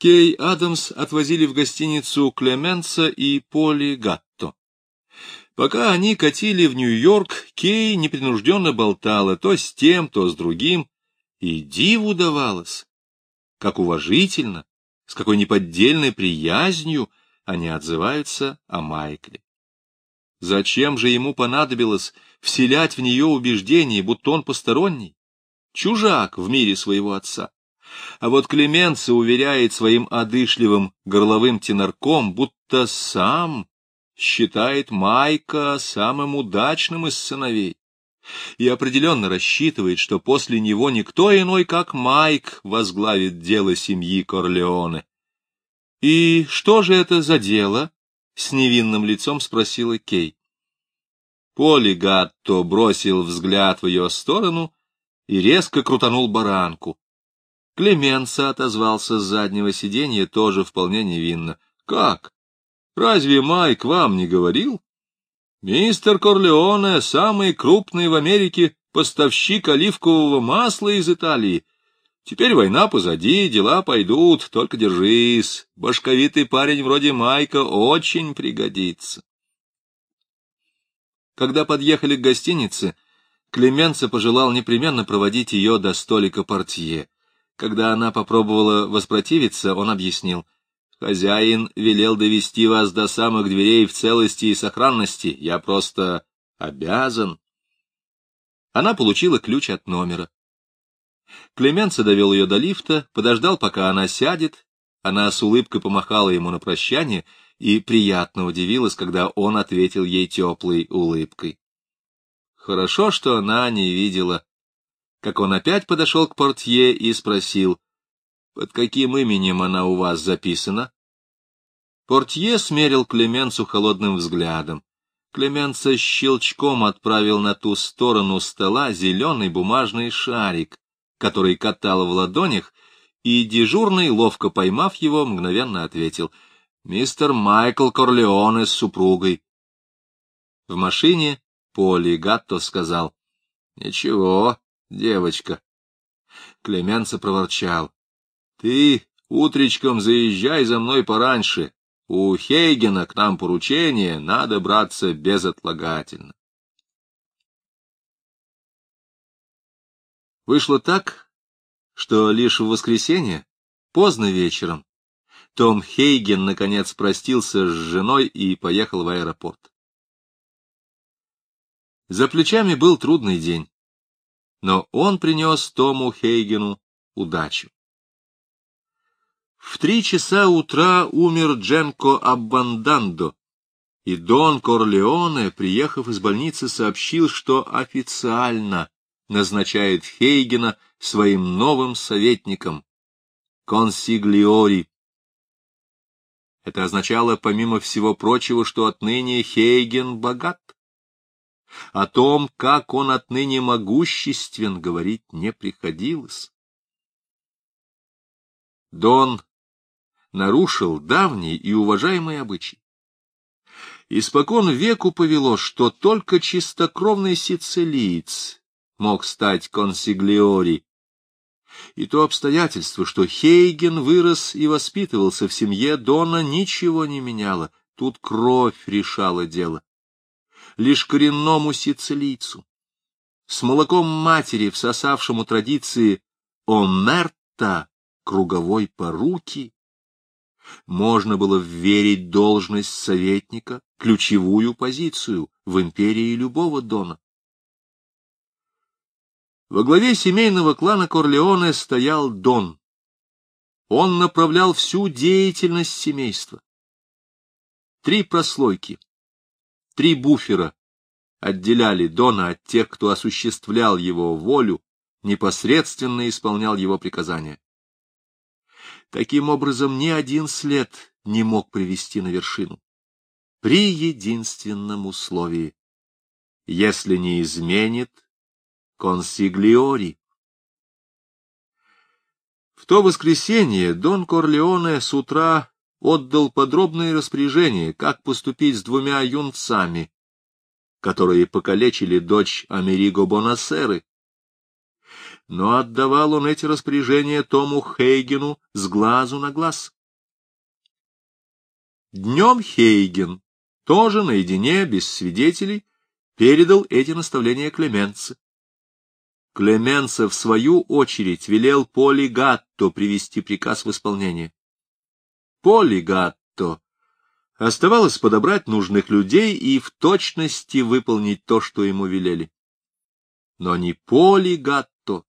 Кей Адамс отвозили в гостиницу Клеменца и Поли Гатто. Пока они катили в Нью-Йорк, Кей непринужденно болтала то с тем, то с другим, и диву давалось, как уважительно, с какой неподдельной приязнью они отзываются о Майкле. Зачем же ему понадобилось вселять в нее убеждение, будто он посторонний, чужак в мире своего отца? А вот Клеменца уверяет своим одышливым горловым тенорком, будто сам считает Майка самым удачным из сыновей и определенно рассчитывает, что после него никто иной, как Майк, возглавит дело семьи Корлеоне. — И что же это за дело? — с невинным лицом спросила Кей. Поли Гатто бросил взгляд в ее сторону и резко крутанул баранку. Клеменца отозвался с заднего сиденья тоже вполне невинно. — Как? Разве Майк вам не говорил? Мистер Корлеоне — самый крупный в Америке поставщик оливкового масла из Италии. Теперь война позади, дела пойдут, только держись. Башковитый парень вроде Майка очень пригодится. Когда подъехали к гостинице, Клеменца пожелал непременно проводить ее до столика портье. Когда она попробовала воспротивиться, он объяснил — Хозяин велел довести вас до самых дверей в целости и сохранности. Я просто обязан. Она получила ключ от номера. Клеменца довел ее до лифта, подождал, пока она сядет. Она с улыбкой помахала ему на прощание и приятно удивилась, когда он ответил ей теплой улыбкой. Хорошо, что она не видела, как он опять подошел к портье и спросил, под каким именем она у вас записана? Портье смерил Клеменцу холодным взглядом. Клеменца щелчком отправил на ту сторону стола зеленый бумажный шарик, который катал в ладонях, и дежурный, ловко поймав его, мгновенно ответил «Мистер Майкл Корлеоне с супругой». В машине Поли Гатто сказал «Ничего, девочка». Клеменца проворчал ты утречком заезжай за мной пораньше. У Хейгена к нам поручение, надо браться безотлагательно. Вышло так, что лишь в воскресенье, поздно вечером, том Хейген наконец простился с женой и поехал в аэропорт. За плечами был трудный день, но он принес Тому Хейгену удачу. В три часа утра умер Дженко Аббандандо, и Дон Корлеоне, приехав из больницы, сообщил, что официально назначает Хейгена своим новым советником, консиглиори. Это означало, помимо всего прочего, что отныне Хейген богат. О том, как он отныне могуществен, говорить не приходилось. Дон нарушил давний и уважаемый обычай. Испокон веку повело, что только чистокровный сицилиец мог стать консиглиори, и то обстоятельство, что Хейген вырос и воспитывался в семье Дона, ничего не меняло, тут кровь решала дело. Лишь коренному сицилийцу, с молоком матери, всосавшему традиции омерта, круговой поруки, можно было вверить должность советника, ключевую позицию в империи любого дона. Во главе семейного клана Корлеоне стоял Дон. Он направлял всю деятельность семейства. Три прослойки, три буфера отделяли Дона от тех, кто осуществлял его волю, непосредственно исполнял его приказания. Таким образом, ни один след не мог привести на вершину. При единственном условии. Если не изменит консиглиори. В то воскресенье Дон Корлеоне с утра отдал подробные распоряжения, как поступить с двумя юнцами, которые покалечили дочь Америго Бонасеры. но отдавал он эти распоряжения Тому Хейгену с глазу на глаз. Днем Хейген, тоже наедине, без свидетелей, передал эти наставления Клеменце. Клеменце, в свою очередь, велел Полигатто привести приказ в исполнение. Полигатто оставалось подобрать нужных людей и в точности выполнить то, что ему велели. Но ни Полигатто,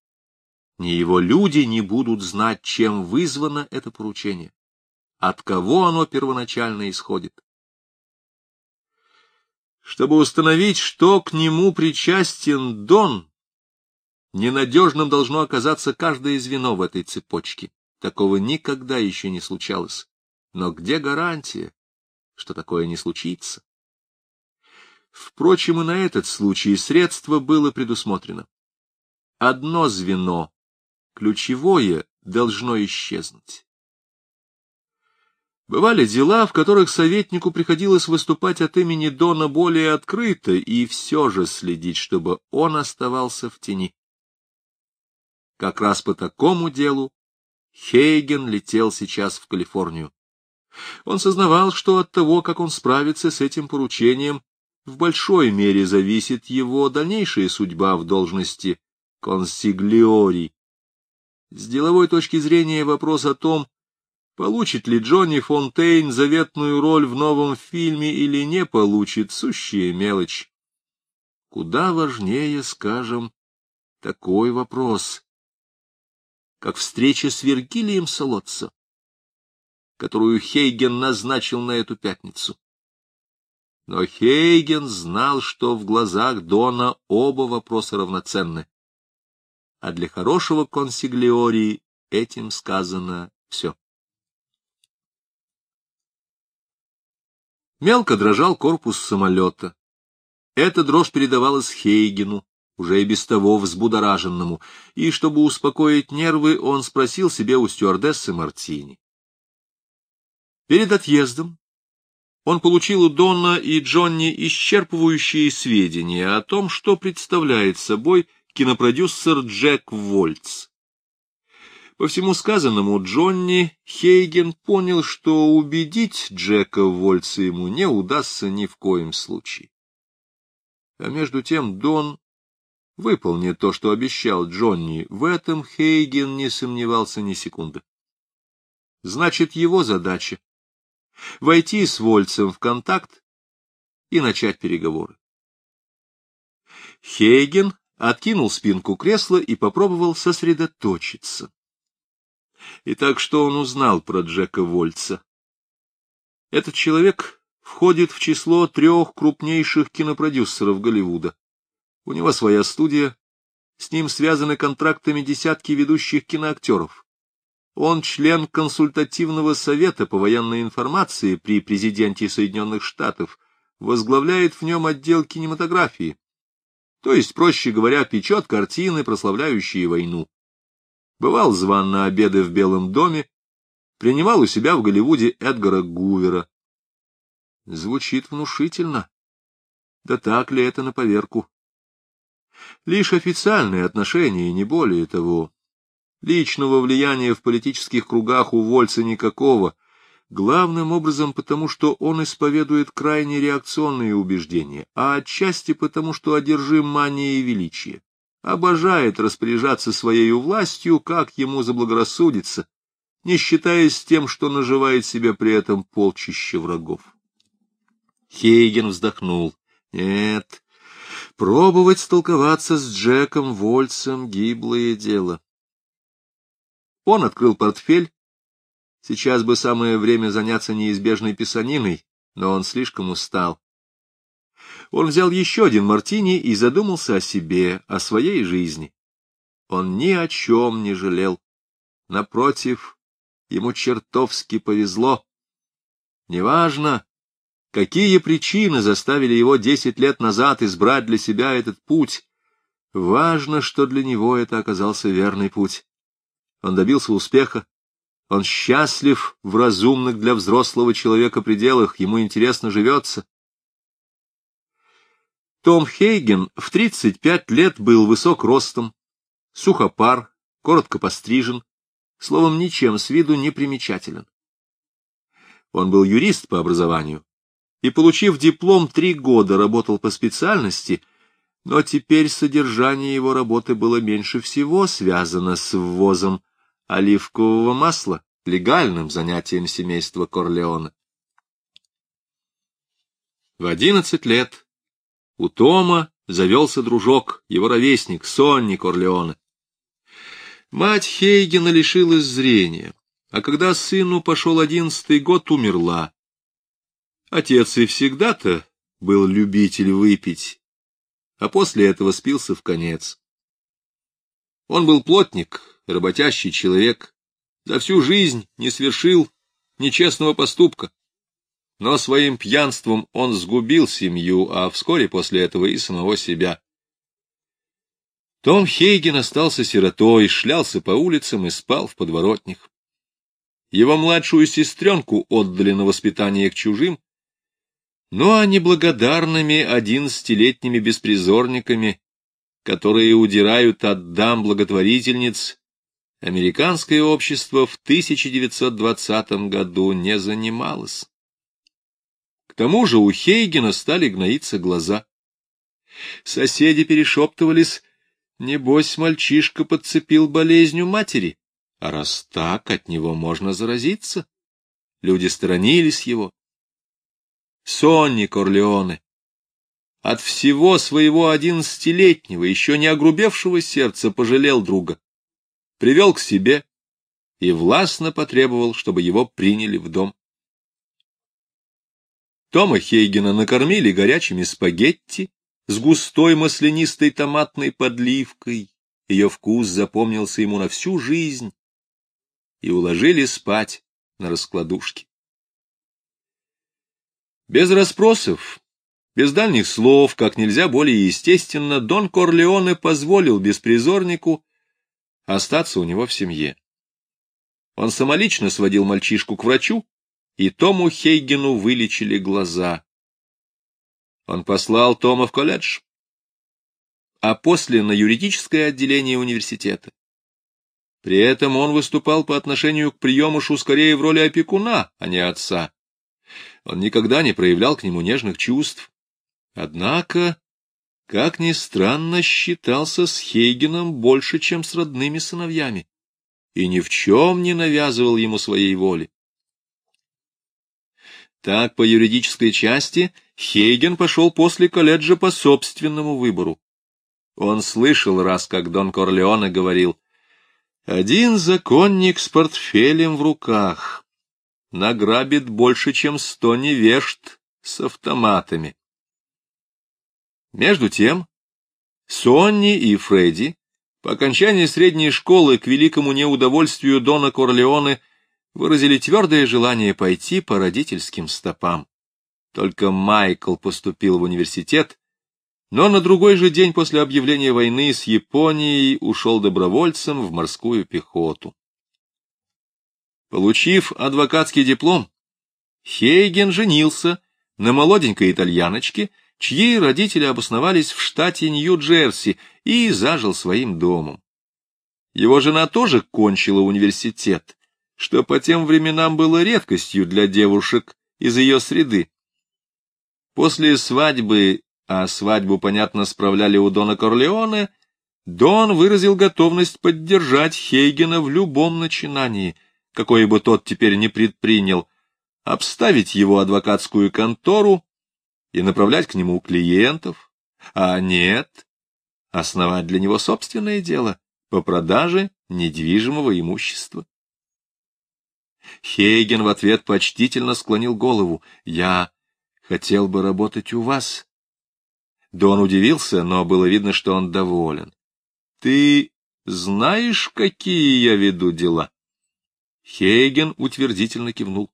ни его люди не будут знать, чем вызвано это поручение от кого оно первоначально исходит. Чтобы установить, что к нему причастен Дон, ненадежным должно оказаться каждое звено в этой цепочке. Такого никогда еще не случалось. Но где гарантия, что такое не случится? Впрочем, и на этот случай средство было предусмотрено. Одно звено, ключевое, должно исчезнуть. Бывали дела, в которых советнику приходилось выступать от имени Дона более открыто и все же следить, чтобы он оставался в тени. Как раз по такому делу Хейген летел сейчас в Калифорнию. Он сознавал, что от того, как он справится с этим поручением, в большой мере зависит его дальнейшая судьба в должности консиглиори. С деловой точки зрения вопрос о том, Получит ли Джонни Фонтейн заветную роль в новом фильме или не получит, сущая мелочь. Куда важнее, скажем, такой вопрос, как встреча с Вергилием Солоца, которую Хейген назначил на эту пятницу. Но Хейген знал, что в глазах Дона оба вопроса равноценны, а для хорошего консиглиории этим сказано все. Мелко дрожал корпус самолета. Эта дрожь передавалась Хейгену, уже и без того взбудораженному, и, чтобы успокоить нервы, он спросил себе у стюардессы Мартини. Перед отъездом он получил у Донна и Джонни исчерпывающие сведения о том, что представляет собой кинопродюсер Джек Вольц. По всему сказанному Джонни Хейген понял, что убедить Джека Вольца ему не удастся ни в коем случае. А между тем Дон выполнит то, что обещал Джонни. В этом Хейген не сомневался ни секунды. Значит, его задача — войти с Вольцем в контакт и начать переговоры. Хейген откинул спинку кресла и попробовал сосредоточиться. Итак, что он узнал про Джека Вольца? Этот человек входит в число трех крупнейших кинопродюсеров Голливуда. У него своя студия, с ним связаны контрактами десятки ведущих киноактеров. Он член консультативного совета по военной информации при президенте Соединенных Штатов, возглавляет в нем отдел кинематографии. То есть, проще говоря, печет картины, прославляющие войну бывал зван на обеды в Белом доме, принимал у себя в Голливуде Эдгара Гувера. Звучит внушительно. Да так ли это на поверку? Лишь официальные отношения, не более того. Личного влияния в политических кругах у Вольца никакого, главным образом потому, что он исповедует крайне реакционные убеждения, а отчасти потому, что одержим манией величия обожает распоряжаться своей властью, как ему заблагорассудится, не считаясь тем, что наживает себе при этом полчища врагов. Хейген вздохнул. Нет, пробовать столковаться с Джеком Вольцем — гиблое дело. Он открыл портфель. Сейчас бы самое время заняться неизбежной писаниной, но он слишком устал. Он взял еще один мартини и задумался о себе, о своей жизни. Он ни о чем не жалел. Напротив, ему чертовски повезло. Неважно, какие причины заставили его десять лет назад избрать для себя этот путь. Важно, что для него это оказался верный путь. Он добился успеха. Он счастлив в разумных для взрослого человека пределах, ему интересно живется. Том Хейген в 35 лет был высок ростом, сухопар, коротко пострижен, словом, ничем с виду не примечателен. Он был юрист по образованию и, получив диплом, три года работал по специальности, но теперь содержание его работы было меньше всего связано с ввозом оливкового масла, легальным занятием семейства Корлеона. В одиннадцать лет у Тома завелся дружок, его ровесник, Сонни Корлеоне. Мать Хейгена лишилась зрения, а когда сыну пошел одиннадцатый год, умерла. Отец и всегда-то был любитель выпить, а после этого спился в конец. Он был плотник, работящий человек, за всю жизнь не свершил нечестного поступка. Но своим пьянством он сгубил семью, а вскоре после этого и самого себя. Том Хейген остался сиротой, шлялся по улицам и спал в подворотнях. Его младшую сестренку отдали на воспитание к чужим, ну а неблагодарными одиннадцатилетними беспризорниками, которые удирают от дам благотворительниц, американское общество в 1920 году не занималось. К тому же у Хейгена стали гноиться глаза. Соседи перешептывались, Небось, мальчишка подцепил болезнь у матери, а раз так, от него можно заразиться. Люди сторонились его. Сонни Корлеоне от всего своего одиннадцатилетнего, еще не огрубевшего сердца пожалел друга, привел к себе и властно потребовал, чтобы его приняли в дом. Тома Хейгена накормили горячими спагетти, с густой маслянистой томатной подливкой. Ее вкус запомнился ему на всю жизнь. И уложили спать на раскладушке. Без расспросов, без дальних слов, как нельзя более естественно, Дон Корлеоне позволил беспризорнику остаться у него в семье. Он самолично сводил мальчишку к врачу, и Тому Хейгену вылечили глаза. Он послал Тома в колледж, а после на юридическое отделение университета. При этом он выступал по отношению к приемышу скорее в роли опекуна, а не отца. Он никогда не проявлял к нему нежных чувств. Однако, как ни странно, считался с Хейгеном больше, чем с родными сыновьями, и ни в чем не навязывал ему своей воли. Так, по юридической части, Хейген пошел после колледжа по собственному выбору. Он слышал раз, как Дон Корлеоне говорил, «Один законник с портфелем в руках награбит больше, чем сто невежд с автоматами». Между тем, Сонни и Фредди по окончании средней школы к великому неудовольствию Дона Корлеоне выразили твердое желание пойти по родительским стопам. Только Майкл поступил в университет, но на другой же день после объявления войны с Японией ушел добровольцем в морскую пехоту. Получив адвокатский диплом, Хейген женился на молоденькой итальяночке, чьи родители обосновались в штате Нью-Джерси и зажил своим домом. Его жена тоже кончила университет, что по тем временам было редкостью для девушек из ее среды. После свадьбы, а свадьбу, понятно, справляли у Дона Корлеоне, Дон выразил готовность поддержать Хейгена в любом начинании, какое бы тот теперь не предпринял, обставить его адвокатскую контору и направлять к нему клиентов, а нет, основать для него собственное дело по продаже недвижимого имущества. Хейген в ответ почтительно склонил голову. «Я хотел бы работать у вас». Дон удивился, но было видно, что он доволен. «Ты знаешь, какие я веду дела?» Хейген утвердительно кивнул.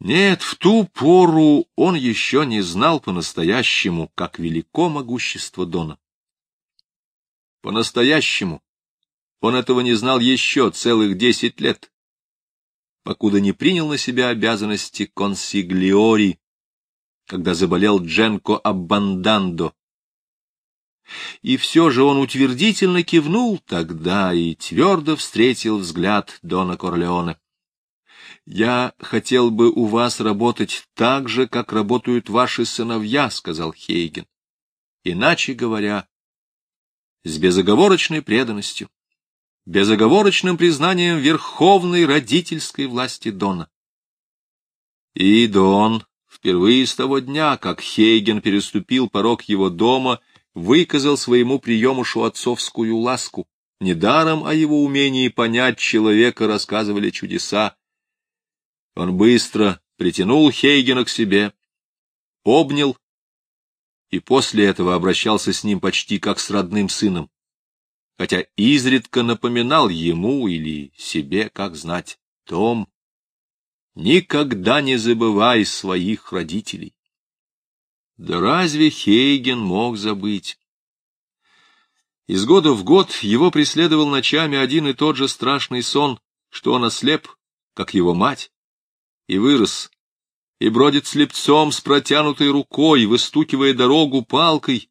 Нет, в ту пору он еще не знал по-настоящему, как велико могущество Дона. По-настоящему он этого не знал еще целых десять лет, покуда не принял на себя обязанности консиглиори, когда заболел Дженко Аббандандо. И все же он утвердительно кивнул тогда и твердо встретил взгляд Дона Корлеоне. «Я хотел бы у вас работать так же, как работают ваши сыновья», — сказал Хейген. «Иначе говоря, с безоговорочной преданностью, безоговорочным признанием верховной родительской власти Дона. И Дон впервые с того дня, как Хейген переступил порог его дома, выказал своему приемушу отцовскую ласку. Недаром о его умении понять человека рассказывали чудеса. Он быстро притянул Хейгена к себе, обнял и после этого обращался с ним почти как с родным сыном, хотя изредка напоминал ему или себе, как знать, Том, никогда не забывай своих родителей. Да разве Хейген мог забыть? Из года в год его преследовал ночами один и тот же страшный сон, что он ослеп, как его мать, и вырос, и бродит слепцом с протянутой рукой, выстукивая дорогу палкой,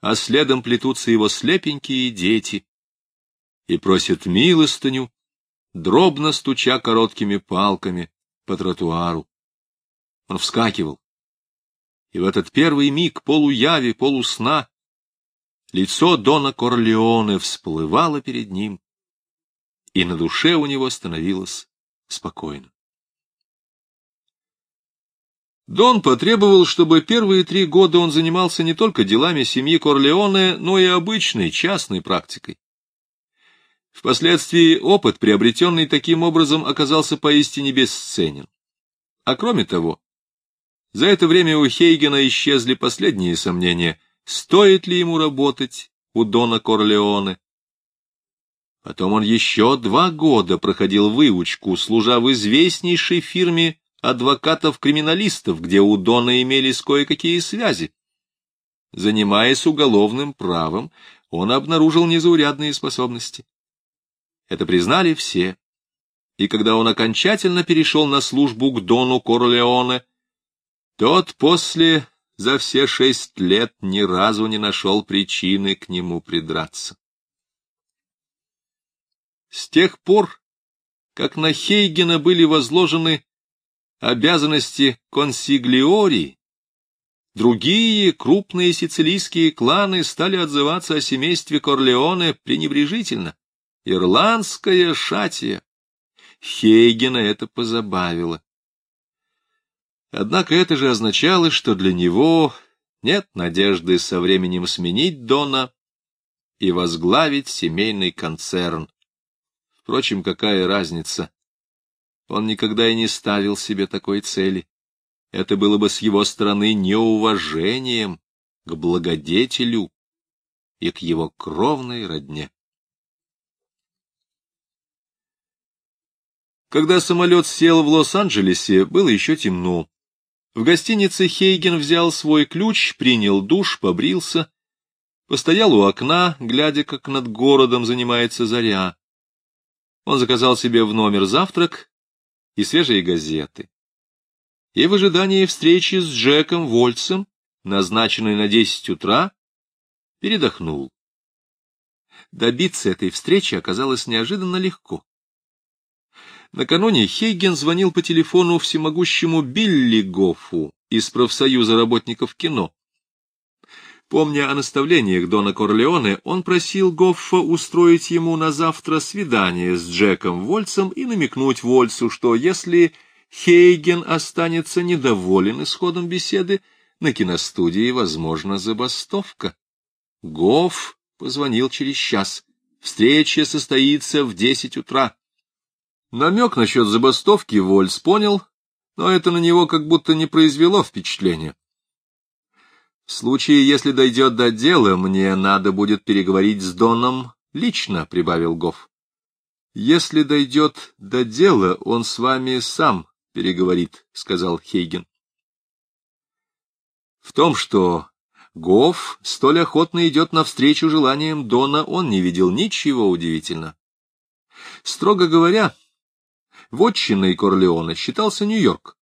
а следом плетутся его слепенькие дети и просят милостыню, дробно стуча короткими палками по тротуару. Он вскакивал, и в этот первый миг полуяви, полусна лицо Дона Корлеоне всплывало перед ним, и на душе у него становилось спокойно. Дон потребовал, чтобы первые три года он занимался не только делами семьи Корлеоне, но и обычной частной практикой. Впоследствии опыт, приобретенный таким образом, оказался поистине бесценен. А кроме того, за это время у Хейгена исчезли последние сомнения, стоит ли ему работать у Дона Корлеоне. Потом он еще два года проходил выучку, служа в известнейшей фирме адвокатов-криминалистов, где у Дона имелись кое-какие связи. Занимаясь уголовным правом, он обнаружил незаурядные способности. Это признали все. И когда он окончательно перешел на службу к Дону Корлеоне, тот после за все шесть лет ни разу не нашел причины к нему придраться. С тех пор, как на Хейгена были возложены обязанности консиглиори, другие крупные сицилийские кланы стали отзываться о семействе Корлеоне пренебрежительно. Ирландская шатия. Хейгена это позабавило. Однако это же означало, что для него нет надежды со временем сменить Дона и возглавить семейный концерн. Впрочем, какая разница? Он никогда и не ставил себе такой цели. Это было бы с его стороны неуважением к благодетелю и к его кровной родне. Когда самолет сел в Лос-Анджелесе, было еще темно. В гостинице Хейген взял свой ключ, принял душ, побрился, постоял у окна, глядя, как над городом занимается заря. Он заказал себе в номер завтрак и свежие газеты. И в ожидании встречи с Джеком Вольцем, назначенной на десять утра, передохнул. Добиться этой встречи оказалось неожиданно легко. Накануне Хейген звонил по телефону всемогущему Билли Гоффу из профсоюза работников кино. Помня о наставлениях Дона Корлеоне, он просил Гоффа устроить ему на завтра свидание с Джеком Вольцем и намекнуть Вольцу, что если Хейген останется недоволен исходом беседы, на киностудии возможна забастовка. Гофф позвонил через час. Встреча состоится в десять утра. Намек насчет забастовки Вольс понял, но это на него как будто не произвело впечатления. В случае, если дойдет до дела, мне надо будет переговорить с Доном лично, — прибавил Гофф. Если дойдет до дела, он с вами сам переговорит, — сказал Хейген. В том, что Гофф столь охотно идет навстречу желаниям Дона, он не видел ничего удивительного. Строго говоря, Вотчиной Корлеоне считался Нью-Йорк.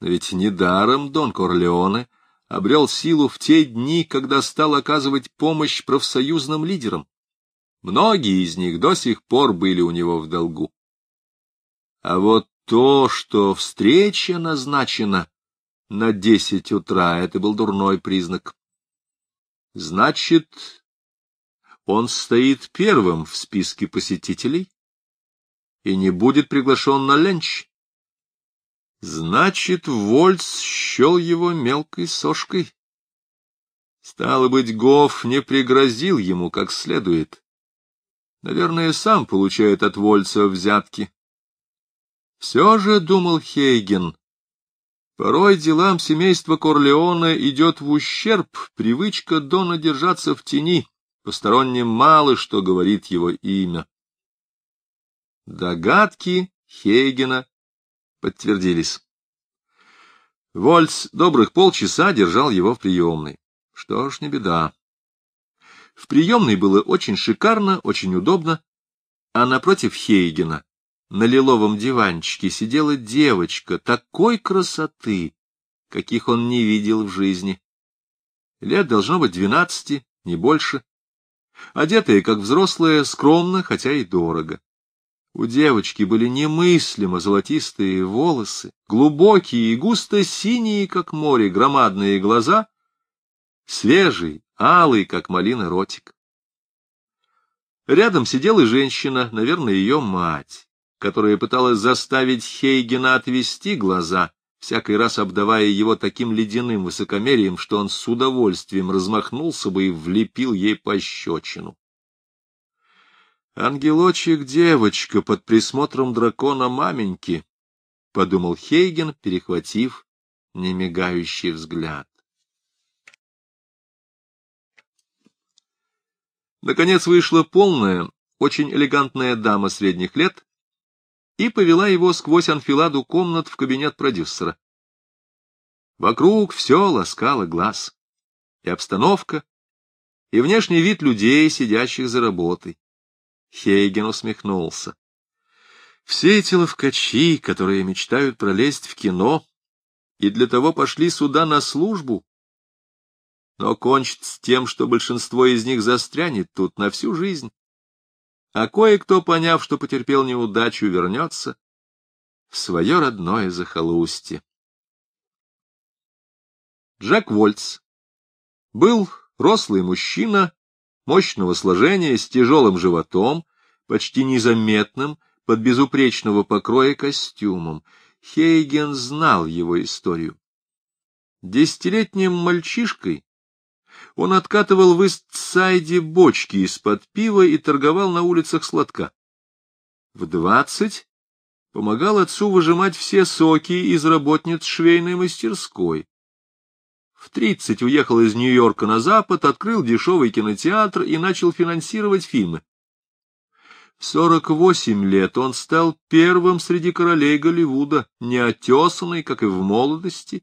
Но ведь недаром Дон Корлеоне обрел силу в те дни, когда стал оказывать помощь профсоюзным лидерам. Многие из них до сих пор были у него в долгу. А вот то, что встреча назначена на десять утра, это был дурной признак. Значит, он стоит первым в списке посетителей и не будет приглашен на ленч. Значит, Вольц счел его мелкой сошкой. Стало быть, Гоф не пригрозил ему как следует. Наверное, сам получает от Вольца взятки. Все же, — думал Хейген, — порой делам семейства Корлеона идет в ущерб привычка Дона держаться в тени, посторонним мало что говорит его имя. Догадки Хейгена подтвердились. Вольц добрых полчаса держал его в приемной. Что ж, не беда. В приемной было очень шикарно, очень удобно, а напротив Хейгена на лиловом диванчике сидела девочка такой красоты, каких он не видел в жизни. Лет должно быть двенадцати, не больше. Одетая, как взрослая, скромно, хотя и дорого. У девочки были немыслимо золотистые волосы, глубокие и густо синие, как море, громадные глаза, свежий, алый, как малина, ротик. Рядом сидела женщина, наверное, ее мать которая пыталась заставить Хейгена отвести глаза, всякий раз обдавая его таким ледяным высокомерием, что он с удовольствием размахнулся бы и влепил ей пощечину. «Ангелочек-девочка под присмотром дракона маменьки», — подумал Хейген, перехватив немигающий взгляд. Наконец вышла полная, очень элегантная дама средних лет и повела его сквозь анфиладу комнат в кабинет продюсера. Вокруг все ласкало глаз. И обстановка, и внешний вид людей, сидящих за работой. Хейген усмехнулся. Все эти ловкачи, которые мечтают пролезть в кино, и для того пошли сюда на службу, но кончит с тем, что большинство из них застрянет тут на всю жизнь а кое-кто, поняв, что потерпел неудачу, вернется в свое родное захолустье. Джек Вольц был рослый мужчина, мощного сложения, с тяжелым животом, почти незаметным, под безупречного покроя костюмом. Хейген знал его историю. Десятилетним мальчишкой он откатывал в Истсайде бочки из-под пива и торговал на улицах сладка. В двадцать помогал отцу выжимать все соки из работниц швейной мастерской. В тридцать уехал из Нью-Йорка на запад, открыл дешевый кинотеатр и начал финансировать фильмы. В сорок восемь лет он стал первым среди королей Голливуда, неотесанный, как и в молодости,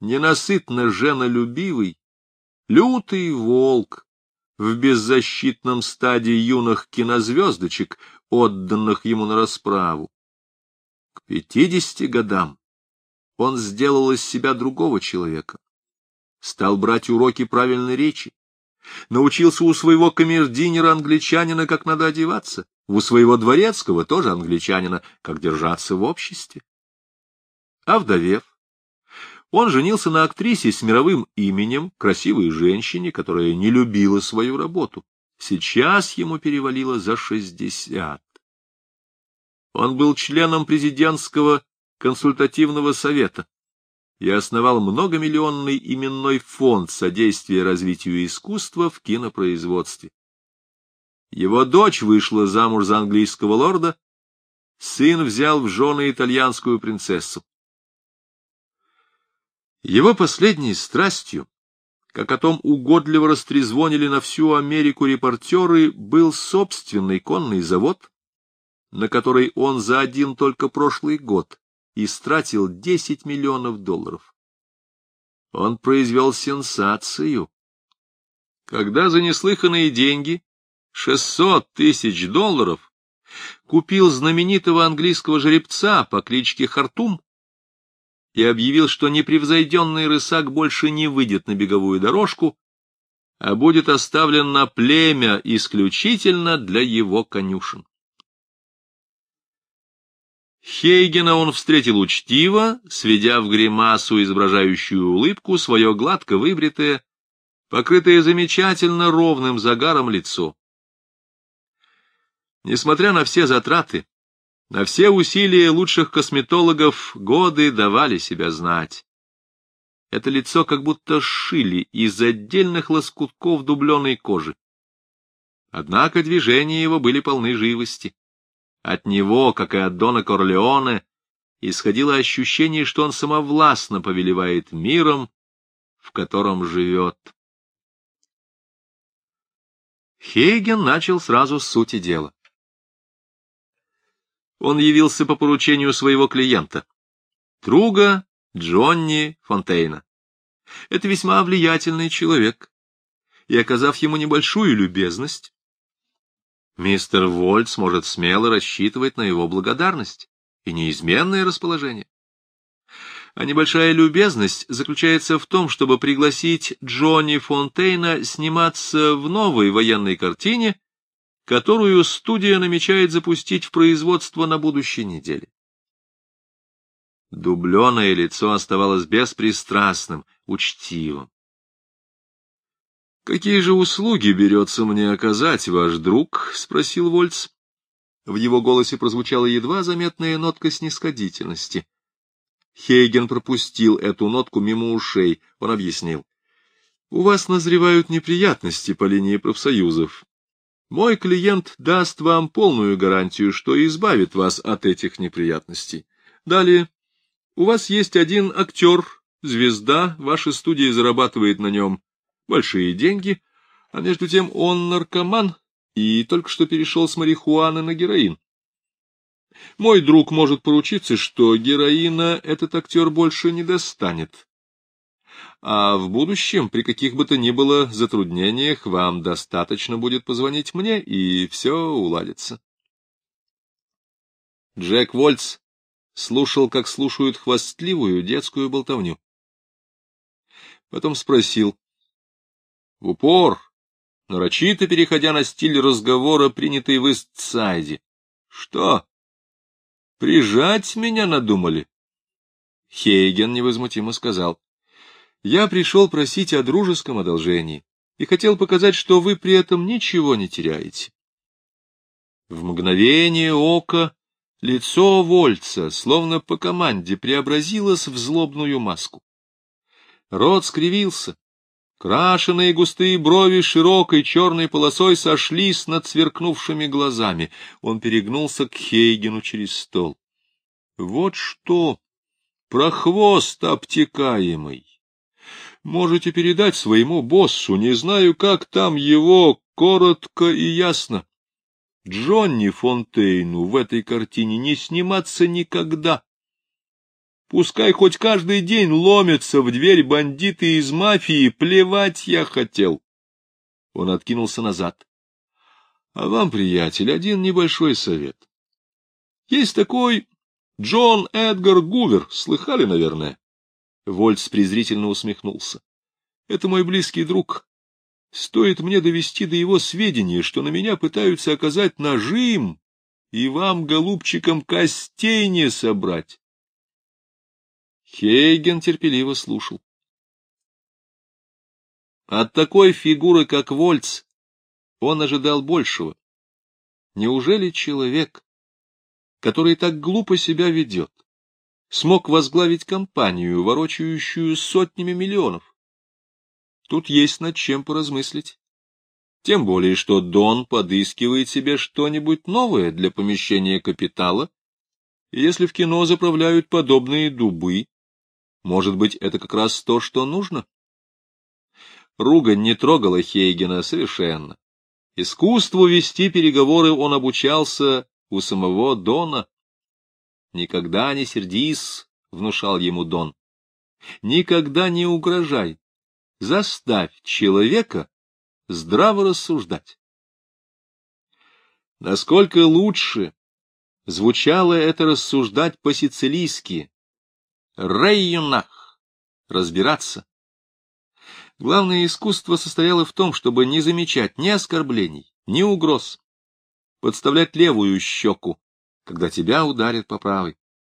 ненасытно женолюбивый, Лютый волк в беззащитном стаде юных кинозвездочек, отданных ему на расправу. К пятидесяти годам он сделал из себя другого человека, стал брать уроки правильной речи, научился у своего камердинера-англичанина, как надо одеваться, у своего дворецкого, тоже англичанина, как держаться в обществе. А вдовев, он женился на актрисе с мировым именем, красивой женщине, которая не любила свою работу. Сейчас ему перевалило за шестьдесят. Он был членом президентского консультативного совета и основал многомиллионный именной фонд содействия развитию искусства в кинопроизводстве. Его дочь вышла замуж за английского лорда, сын взял в жены итальянскую принцессу. Его последней страстью, как о том угодливо растрезвонили на всю Америку репортеры, был собственный конный завод, на который он за один только прошлый год истратил 10 миллионов долларов. Он произвел сенсацию. Когда за неслыханные деньги, 600 тысяч долларов, купил знаменитого английского жеребца по кличке Хартум, и объявил, что непревзойденный рысак больше не выйдет на беговую дорожку, а будет оставлен на племя исключительно для его конюшен. Хейгена он встретил учтиво, сведя в гримасу, изображающую улыбку, свое гладко выбритое, покрытое замечательно ровным загаром лицо. Несмотря на все затраты, на все усилия лучших косметологов годы давали себя знать. Это лицо как будто сшили из отдельных лоскутков дубленой кожи. Однако движения его были полны живости. От него, как и от Дона Корлеоне, исходило ощущение, что он самовластно повелевает миром, в котором живет. Хейген начал сразу с сути дела. Он явился по поручению своего клиента, друга Джонни Фонтейна. Это весьма влиятельный человек, и, оказав ему небольшую любезность, мистер Вольц может смело рассчитывать на его благодарность и неизменное расположение. А небольшая любезность заключается в том, чтобы пригласить Джонни Фонтейна сниматься в новой военной картине, которую студия намечает запустить в производство на будущей неделе. Дубленое лицо оставалось беспристрастным, учтивым. «Какие же услуги берется мне оказать ваш друг?» — спросил Вольц. В его голосе прозвучала едва заметная нотка снисходительности. Хейген пропустил эту нотку мимо ушей. Он объяснил. «У вас назревают неприятности по линии профсоюзов. Мой клиент даст вам полную гарантию, что избавит вас от этих неприятностей. Далее, у вас есть один актер, звезда, ваша студия зарабатывает на нем большие деньги, а между тем он наркоман и только что перешел с марихуаны на героин. Мой друг может поручиться, что героина этот актер больше не достанет а в будущем, при каких бы то ни было затруднениях, вам достаточно будет позвонить мне, и все уладится. Джек Вольц слушал, как слушают хвастливую детскую болтовню. Потом спросил. В упор, нарочито переходя на стиль разговора, принятый в Истсайде. — Что? Прижать меня надумали? Хейген невозмутимо сказал. Я пришел просить о дружеском одолжении и хотел показать, что вы при этом ничего не теряете. В мгновение ока лицо Вольца, словно по команде, преобразилось в злобную маску. Рот скривился, крашеные густые брови широкой черной полосой сошлись над сверкнувшими глазами. Он перегнулся к Хейгену через стол. — Вот что! Прохвост обтекаемый! можете передать своему боссу, не знаю, как там его, коротко и ясно. Джонни Фонтейну в этой картине не сниматься никогда. Пускай хоть каждый день ломятся в дверь бандиты из мафии, плевать я хотел. Он откинулся назад. А вам, приятель, один небольшой совет. Есть такой Джон Эдгар Гувер, слыхали, наверное? Вольц презрительно усмехнулся. — Это мой близкий друг. Стоит мне довести до его сведения, что на меня пытаются оказать нажим, и вам, голубчикам, костей не собрать. Хейген терпеливо слушал. От такой фигуры, как Вольц, он ожидал большего. Неужели человек, который так глупо себя ведет, смог возглавить компанию, ворочающую сотнями миллионов. Тут есть над чем поразмыслить. Тем более, что Дон подыскивает себе что-нибудь новое для помещения капитала, и если в кино заправляют подобные дубы, может быть, это как раз то, что нужно? Ругань не трогала Хейгена совершенно. Искусству вести переговоры он обучался у самого Дона. «Никогда не сердись», — внушал ему Дон. «Никогда не угрожай. Заставь человека здраво рассуждать». Насколько лучше звучало это рассуждать по-сицилийски, рейюнах, разбираться. Главное искусство состояло в том, чтобы не замечать ни оскорблений, ни угроз, подставлять левую щеку, когда тебя ударят по правой.